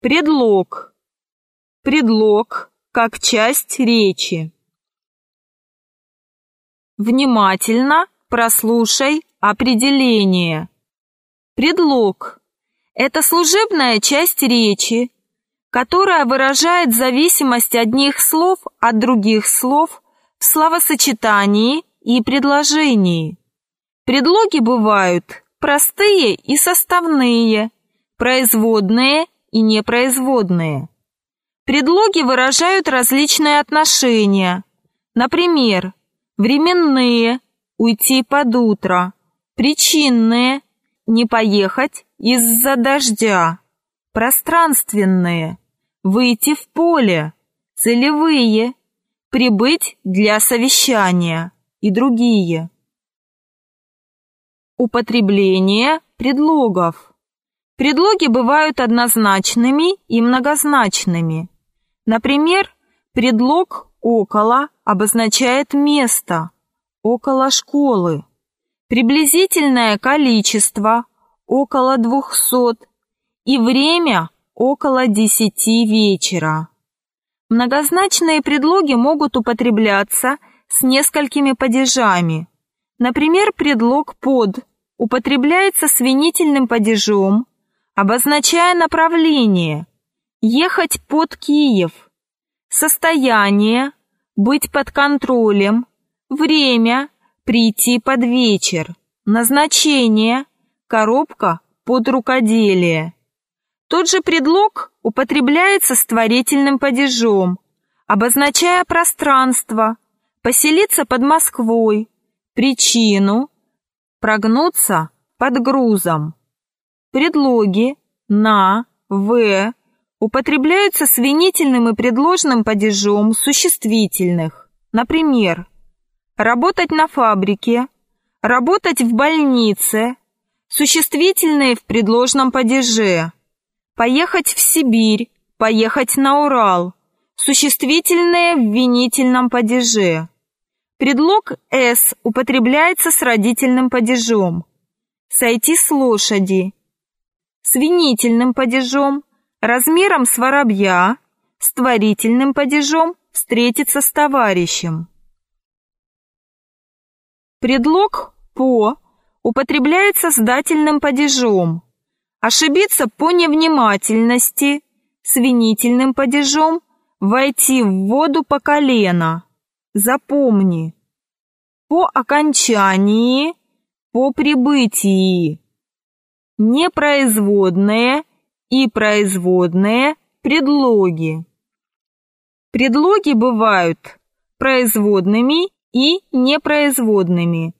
Предлог. Предлог как часть речи. Внимательно прослушай определение. Предлог – это служебная часть речи, которая выражает зависимость одних слов от других слов в словосочетании и предложении. Предлоги бывают простые и составные, производные и непроизводные. Предлоги выражают различные отношения. Например, временные – уйти под утро, причинные – не поехать из-за дождя, пространственные – выйти в поле, целевые – прибыть для совещания и другие. Употребление предлогов. Предлоги бывают однозначными и многозначными. Например, предлог «около» обозначает место, около школы, приблизительное количество, около двухсот, и время около десяти вечера. Многозначные предлоги могут употребляться с несколькими падежами. Например, предлог «под» употребляется с винительным падежом, обозначая направление – Ехать под Киев. Состояние. Быть под контролем. Время. Прийти под вечер. Назначение. Коробка под рукоделие. Тот же предлог употребляется с творительным падежом, обозначая пространство, поселиться под Москвой, причину, прогнуться под грузом. Предлоги на, в, употребляются с винительным и предложным падежом существительных. Например, работать на фабрике, работать в больнице, существительные в предложном падеже, поехать в Сибирь, поехать на Урал, существительные в винительном падеже. Предлог «с» употребляется с родительным падежом. Сойти с лошади. С винительным падежом размером с воробья, с творительным падежом встретиться с товарищем. Предлог «по» употребляется с дательным падежом. Ошибиться по невнимательности, с винительным падежом, войти в воду по колено. Запомни. По окончании, по прибытии. Непроизводное и производные предлоги. Предлоги бывают производными и непроизводными.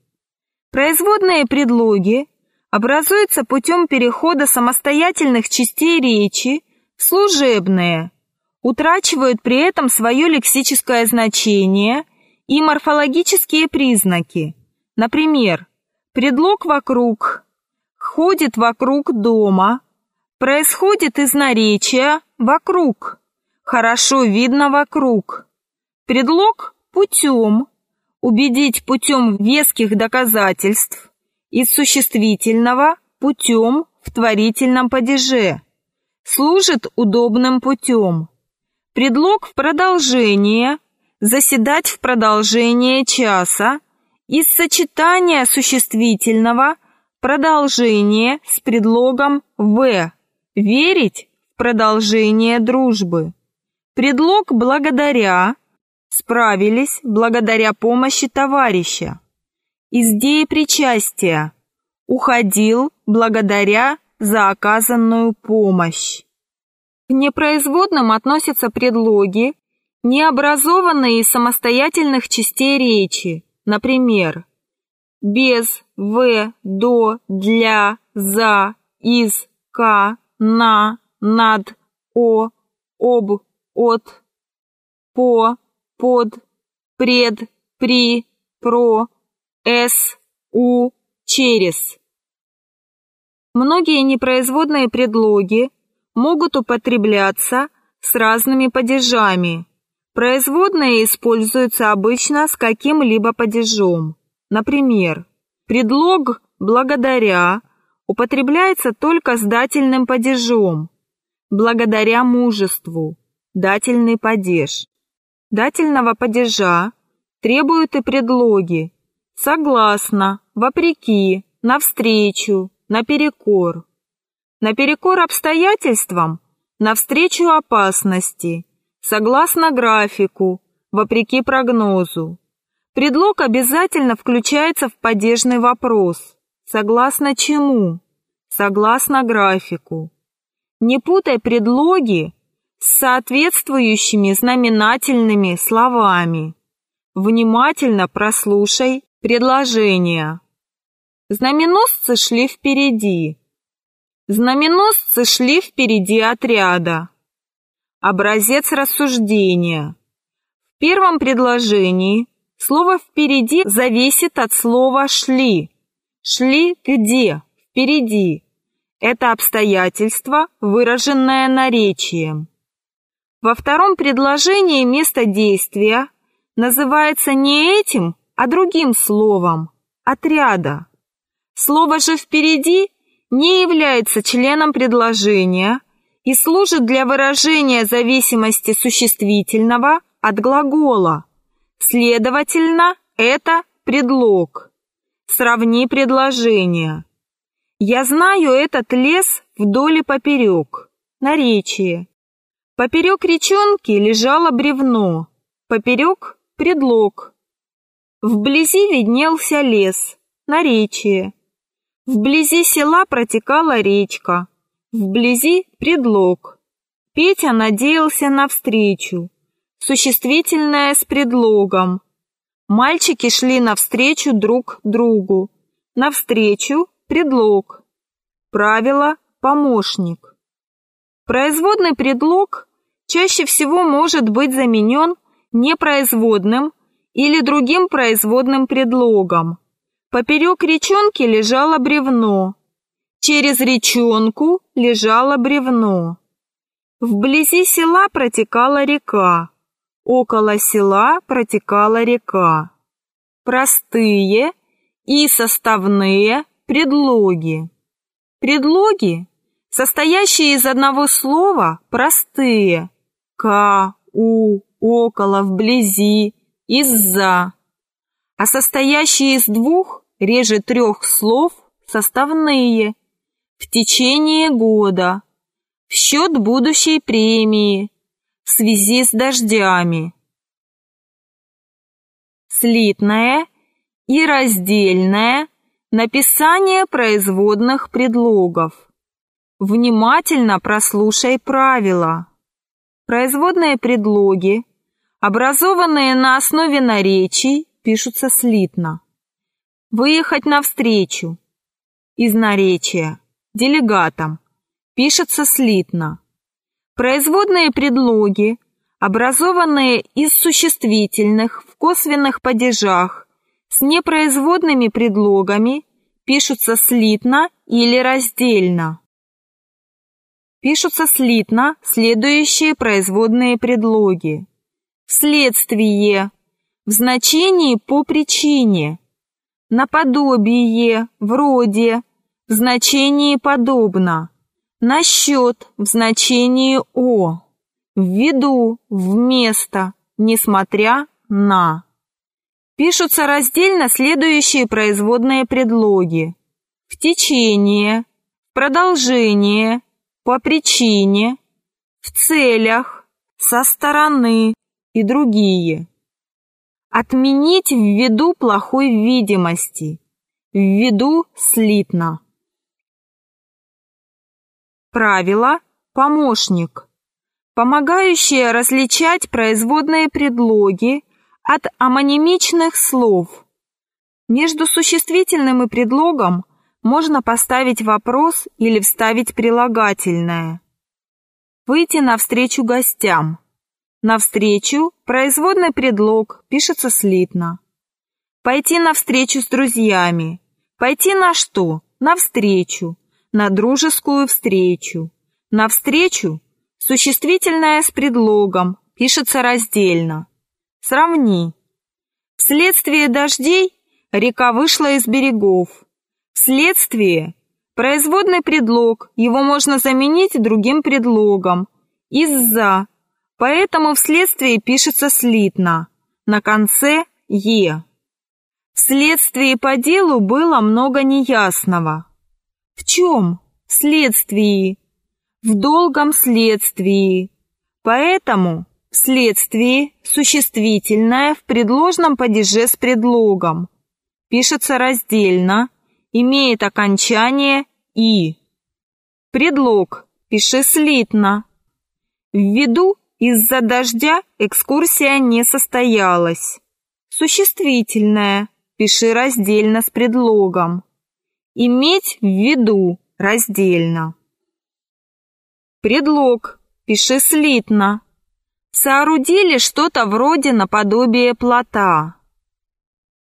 Производные предлоги образуются путем перехода самостоятельных частей речи в служебные, утрачивают при этом свое лексическое значение и морфологические признаки. Например, предлог «вокруг» ходит вокруг дома, происходит из наречия «вокруг». Хорошо видно вокруг. Предлог «путем». Убедить путем веских доказательств. Из существительного «путем» в творительном падеже. Служит удобным путем. Предлог в продолжение. Заседать в продолжение часа. Из сочетания существительного продолжение с предлогом «в» Верить в продолжение дружбы. Предлог «благодаря» справились благодаря помощи товарища. Из причастия уходил благодаря за оказанную помощь. К непроизводным относятся предлоги, необразованные из самостоятельных частей речи, например, без, в, до, для, за, из, к, на, над, о, об, от, по, под, пред, при, про, с, у, через. Многие непроизводные предлоги могут употребляться с разными падежами. Производные используются обычно с каким-либо падежом. Например, предлог «благодаря» употребляется только с дательным падежом. благодаря мужеству, дательный падеж. Дательного падежа требуют и предлоги согласно, вопреки, навстречу, наперекор. Наперекор обстоятельствам, навстречу опасности, согласно графику, вопреки прогнозу. Предлог обязательно включается в падежный вопрос. Согласно чему? Согласно графику. Не путай предлоги с соответствующими знаменательными словами. Внимательно прослушай предложение. Знаменосцы шли впереди. Знаменосцы шли впереди отряда. Образец рассуждения. В первом предложении слово «впереди» зависит от слова «шли». Шли где? Впереди. Это обстоятельство, выраженное наречием. Во втором предложении место действия называется не этим, а другим словом – отряда. Слово же «впереди» не является членом предложения и служит для выражения зависимости существительного от глагола. Следовательно, это предлог. Сравни предложения. Я знаю этот лес вдоль и поперек. Наречие. Поперек речонки лежало бревно. Поперек – предлог. Вблизи виднелся лес. Наречие. Вблизи села протекала речка. Вблизи предлог. Петя надеялся на встречу. Существительное с предлогом. Мальчики шли навстречу друг другу. Навстречу предлог. Правило помощник. Производный предлог чаще всего может быть заменен непроизводным или другим производным предлогом. Поперек речонки лежало бревно. Через речонку лежало бревно. Вблизи села протекала река. Около села протекала река. Простые и составные предлоги. Предлоги, состоящие из одного слова, простые. К, у, около, вблизи, из-за а состоящие из двух, реже трех слов, составные, в течение года, в счет будущей премии, в связи с дождями. Слитное и раздельное написание производных предлогов. Внимательно прослушай правила. Производные предлоги, образованные на основе наречий, пишутся слитно. Выехать навстречу. Из наречия. Делегатам. Пишется слитно. Производные предлоги, образованные из существительных в косвенных падежах с непроизводными предлогами, пишутся слитно или раздельно. Пишутся слитно следующие производные предлоги. Вследствие в значении по причине, наподобие, вроде, в значении подобно, насчет, в значении о, ввиду, вместо, несмотря на. Пишутся раздельно следующие производные предлоги. В течение, продолжение, по причине, в целях, со стороны и другие. Отменить ввиду плохой видимости, ввиду слитно. Правило «помощник», помогающее различать производные предлоги от амонимичных слов. Между существительным и предлогом можно поставить вопрос или вставить прилагательное. Выйти навстречу гостям. Навстречу производный предлог пишется слитно. Пойти навстречу с друзьями. Пойти на что? Навстречу. На дружескую встречу. Навстречу существительное с предлогом пишется раздельно. Сравни. Вследствие дождей река вышла из берегов. Вследствие Производный предлог, его можно заменить другим предлогом. Из-за. Поэтому вследствие пишется слитно. На конце «е». Вследствие по делу было много неясного. В чем? Вследствие. В долгом следствии. Поэтому вследствие существительное в предложном падеже с предлогом. Пишется раздельно, имеет окончание «и». Предлог пиши слитно. Ввиду из-за дождя экскурсия не состоялась. Существительное пиши раздельно с предлогом. Иметь в виду раздельно. Предлог пиши слитно. Соорудили что-то вроде наподобие плота.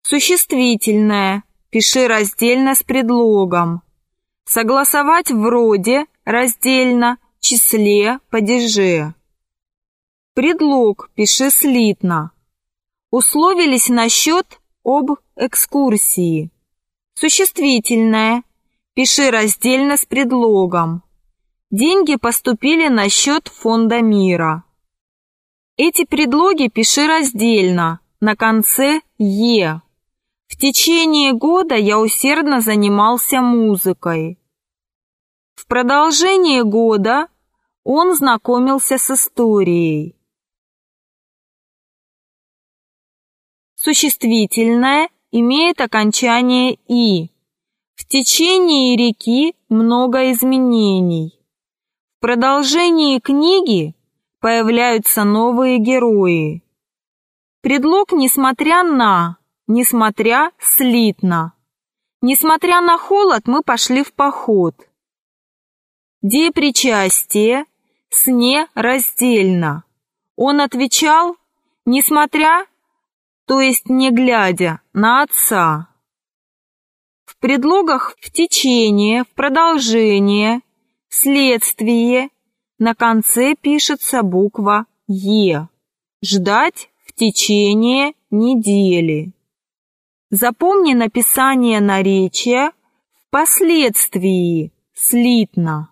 Существительное пиши раздельно с предлогом. Согласовать вроде раздельно, числе, падеже. Предлог пиши слитно. Условились насчет об экскурсии. Существительное. Пиши раздельно с предлогом. Деньги поступили на счет фонда мира. Эти предлоги пиши раздельно, на конце «е». В течение года я усердно занимался музыкой. В продолжение года он знакомился с историей. Существительное имеет окончание «и». В течение реки много изменений. В продолжении книги появляются новые герои. Предлог «несмотря на», «несмотря» слитно. Несмотря на холод, мы пошли в поход. Депричастие, сне раздельно. Он отвечал, несмотря то есть не глядя на отца. В предлогах в течение, в продолжение, следствие на конце пишется буква «Е». Ждать в течение недели. Запомни написание наречия впоследствии слитно.